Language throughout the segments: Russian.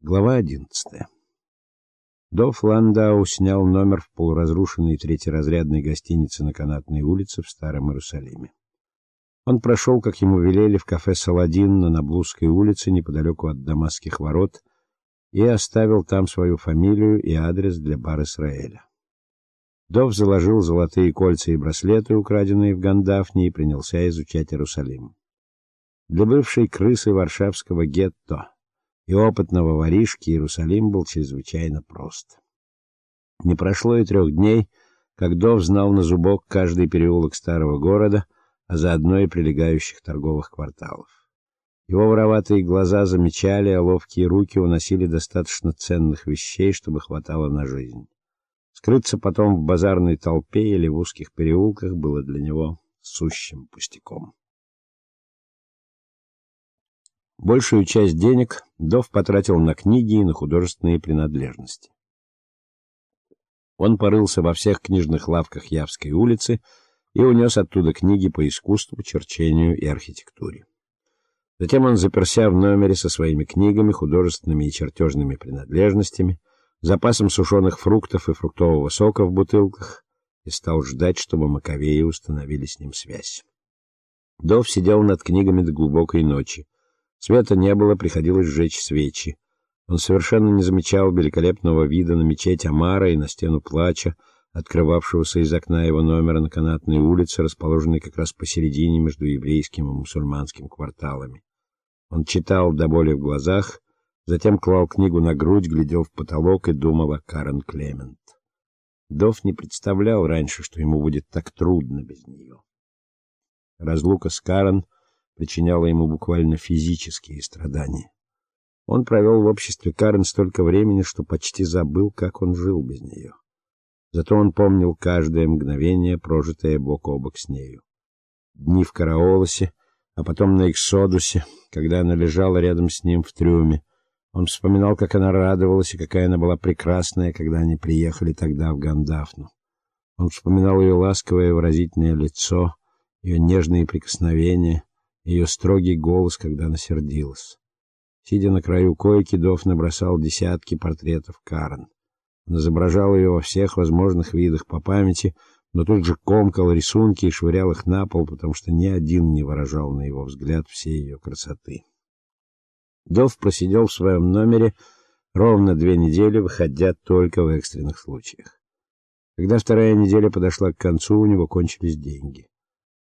Глава 11. Доф Ландау снял номер в полуразрушенной третьеразрядной гостинице на Канатной улице в Старом Иерусалиме. Он прошел, как ему велели, в кафе Саладин на Наблузской улице неподалеку от Дамасских ворот и оставил там свою фамилию и адрес для бар Исраэля. Дов заложил золотые кольца и браслеты, украденные в Гандафне, и принялся изучать Иерусалим. Для бывшей крысы варшавского гетто и опытного воришки Иерусалим был чрезвычайно прост. Не прошло и трех дней, как Дов знал на зубок каждый переулок старого города, а заодно и прилегающих торговых кварталов. Его вороватые глаза замечали, а ловкие руки уносили достаточно ценных вещей, чтобы хватало на жизнь. Скрыться потом в базарной толпе или в узких переулках было для него сущим пустяком. Большую часть денег Дов потратил на книги и на художественные принадлежности. Он порылся во всех книжных лавках Явской улицы и унес оттуда книги по искусству, черчению и архитектуре. Затем он заперся в номере со своими книгами, художественными и чертежными принадлежностями, запасом сушеных фруктов и фруктового сока в бутылках и стал ждать, чтобы Маковеи установили с ним связь. Дов сидел над книгами до глубокой ночи. Света не было, приходилось сжечь свечи. Он совершенно не замечал великолепного вида на мечеть Амара и на стену плача, открывавшегося из окна его номера на канатной улице, расположенной как раз посередине между еврейским и мусульманским кварталами. Он читал до боли в глазах, затем клал книгу на грудь, глядел в потолок и думал о Карен Клемент. Дов не представлял раньше, что ему будет так трудно без нее. Разлука с Карен — причиняла ему буквально физические страдания. Он провел в обществе Карен столько времени, что почти забыл, как он жил без нее. Зато он помнил каждое мгновение, прожитое бок о бок с нею. Дни в Караолосе, а потом на Эксодусе, когда она лежала рядом с ним в трюме. Он вспоминал, как она радовалась и какая она была прекрасная, когда они приехали тогда в Гандафну. Он вспоминал ее ласковое выразительное лицо, ее нежные прикосновения, ее строгий голос, когда она сердилась. Сидя на краю койки, Дов набросал десятки портретов Карен. Он изображал ее во всех возможных видах по памяти, но тут же комкал рисунки и швырял их на пол, потому что ни один не выражал на его взгляд всей ее красоты. Дов просидел в своем номере ровно две недели, выходя только в экстренных случаях. Когда вторая неделя подошла к концу, у него кончились деньги.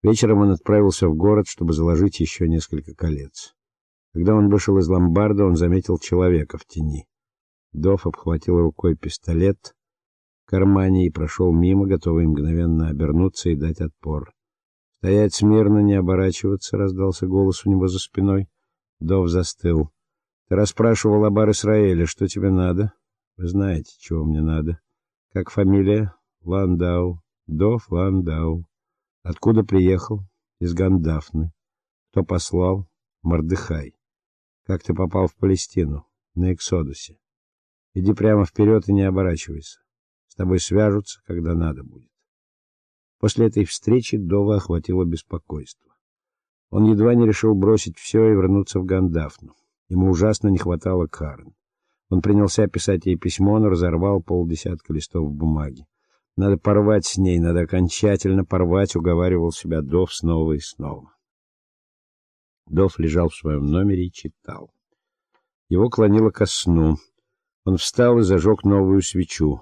Вечером он отправился в город, чтобы заложить еще несколько колец. Когда он вышел из ломбарда, он заметил человека в тени. Дов обхватил рукой пистолет в кармане и прошел мимо, готовый мгновенно обернуться и дать отпор. "Стоять смирно, не оборачиваться", раздался голос у него за спиной. Дов застыл. "Ты расспрашивал об Ар-Исраэле, что тебе надо?" "Вы знаете, чего мне надо. Как фамилия?" "Ландау. Дов Ландау." Откуда приехал? Из Гандафны. Кто послал? Мордыхай. Как ты попал в Палестину? На Эксодусе. Иди прямо вперед и не оборачивайся. С тобой свяжутся, когда надо будет. После этой встречи Дова охватило беспокойство. Он едва не решил бросить все и вернуться в Гандафну. Ему ужасно не хватало Карен. Он принялся писать ей письмо, но разорвал полдесятка листов бумаги. Надо порвать с ней, надо окончательно порвать, уговаривал себя Дов снова и снова. Дов лежал в своем номере и читал. Его клонило ко сну. Он встал и зажег новую свечу.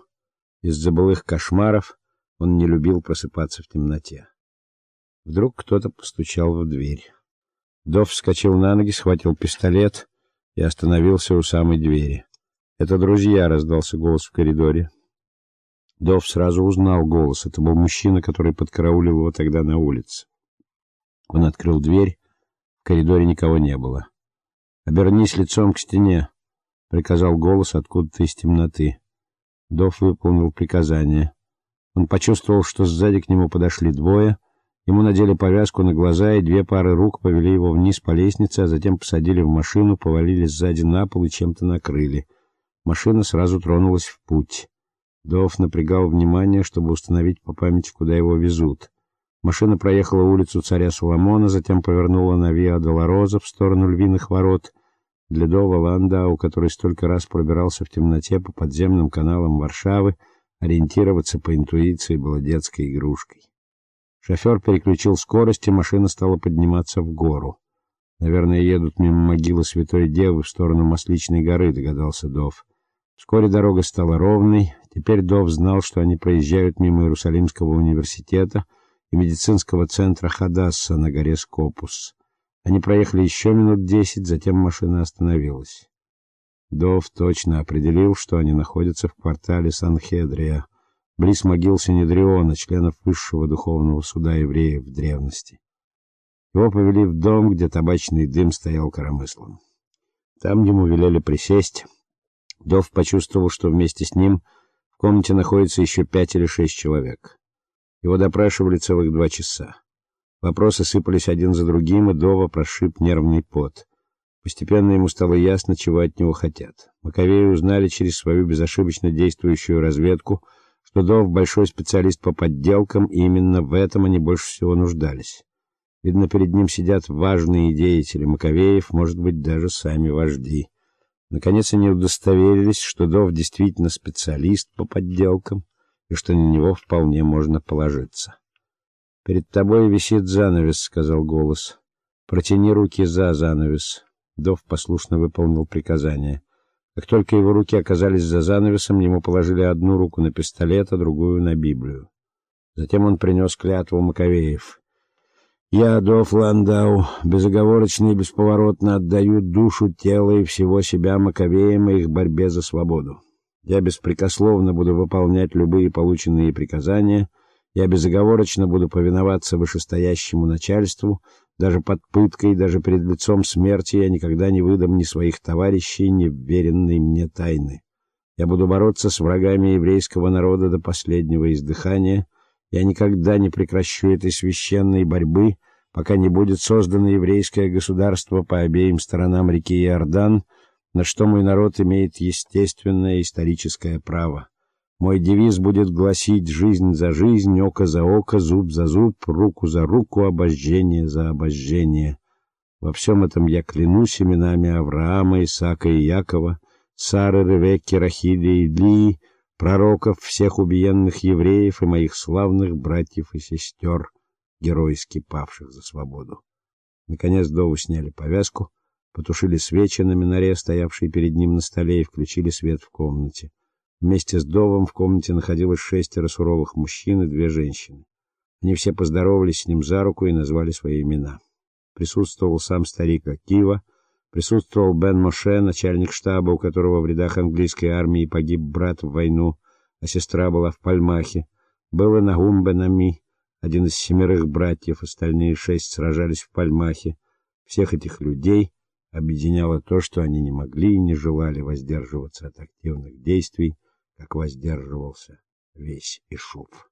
Из-за былых кошмаров он не любил просыпаться в темноте. Вдруг кто-то постучал в дверь. Дов вскочил на ноги, схватил пистолет и остановился у самой двери. "Это друзья", раздался голос в коридоре. Дов сразу узнал голос. Это был мужчина, который подкараулил его тогда на улице. Он открыл дверь. В коридоре никого не было. "Обернись лицом к стене", приказал голос откуда-то из темноты. Дов выполнил приказание. Он почувствовал, что сзади к нему подошли двое. Ему надели повязку на глаза, и две пары рук повели его вниз по лестнице, а затем посадили в машину, повалили сзади на пол и чем-то накрыли. Машина сразу тронулась в путь. Дов напрягал внимание, чтобы установить по памяти, куда его везут. Машина проехала улицу Царя Соломона, затем повернула на Виа Долороза в сторону Львиных ворот. Для Дова Ландау, который столько раз пробирался в темноте по подземным каналам Варшавы, ориентироваться по интуиции было детской игрушкой. Шофер переключил скорость, и машина стала подниматься в гору. Наверное, едут мимо могилы Святой Девы в сторону Масличной горы, догадался Дов. Вскоре дорога стала ровной. Теперь Дов знал, что они проезжают мимо Иерусалимского университета и медицинского центра Хадасса на горе Скопус. Они проехали еще минут десять, затем машина остановилась. Дов точно определил, что они находятся в квартале Сан-Хедрия, близ могил Синедриона, членов высшего духовного суда евреев в древности. Его повели в дом, где табачный дым стоял коромыслом. Там ему велели присесть. Дов почувствовал, что вместе с ним комнате находится еще пять или шесть человек. Его допрашивали целых два часа. Вопросы сыпались один за другим, и Дова прошиб нервный пот. Постепенно ему стало ясно, чего от него хотят. Маковеи узнали через свою безошибочно действующую разведку, что Дов большой специалист по подделкам, и именно в этом они больше всего нуждались. Видно, перед ним сидят важные деятели Маковеев, может быть, даже сами вожди. Наконец они удостоверились, что Дов действительно специалист по подделкам и что на него вполне можно положиться. Перед тобой висит занавес, сказал голос. Протяни руки за занавес. Дов послушно выполнил приказание. Как только его руки оказались за занавесом, ему положили одну руку на пистолет, а другую на Библию. Затем он принес клятву Маковеев. Я, Дов Ландау, безоговорочно и бесповоротно отдаю душу, тело и всего себя Маковеям и их борьбе за свободу. Я беспрекословно буду выполнять любые полученные приказания — я безоговорочно буду повиноваться вышестоящему начальству, даже под пыткой, даже перед лицом смерти я никогда не выдам ни своих товарищей, ни веренной мне тайны. Я буду бороться с врагами еврейского народа до последнего издыхания. Я никогда не прекращу этой священной борьбы, пока не будет создано еврейское государство по обеим сторонам реки Иордан, на что мой народ имеет естественное историческое право. Мой девиз будет гласить «Жизнь за жизнь, око за око, зуб за зуб, руку за руку, обожжение за обожжение». Во всем этом я клянусь именами Авраама, Исаака и Якова, Сары, Ревекки, Рахили и Лии, пророков всех убиенных евреев и моих славных братьев и сестер, героически павших за свободу. Наконец Дову сняли повязку, потушили свечи на минаре, стоявшей перед ним на столе, и включили свет в комнате. Вместе с Довом в комнате находилось шестеро суровых мужчин и две женщины. Они все поздоровались с ним за руку и назвали свои имена. Присутствовал сам старик Акива, присутствовал Бен Моше, начальник штаба, у которого в рядах английской армии погиб брат в войну, а сестра была в Пальмахе. Был и Нагум Бенами, один из семерых братьев, остальные шесть сражались в Пальмахе. Всех этих людей объединяло то, что они не могли и не желали воздерживаться от активных действий, как воздерживался весь Ишуф.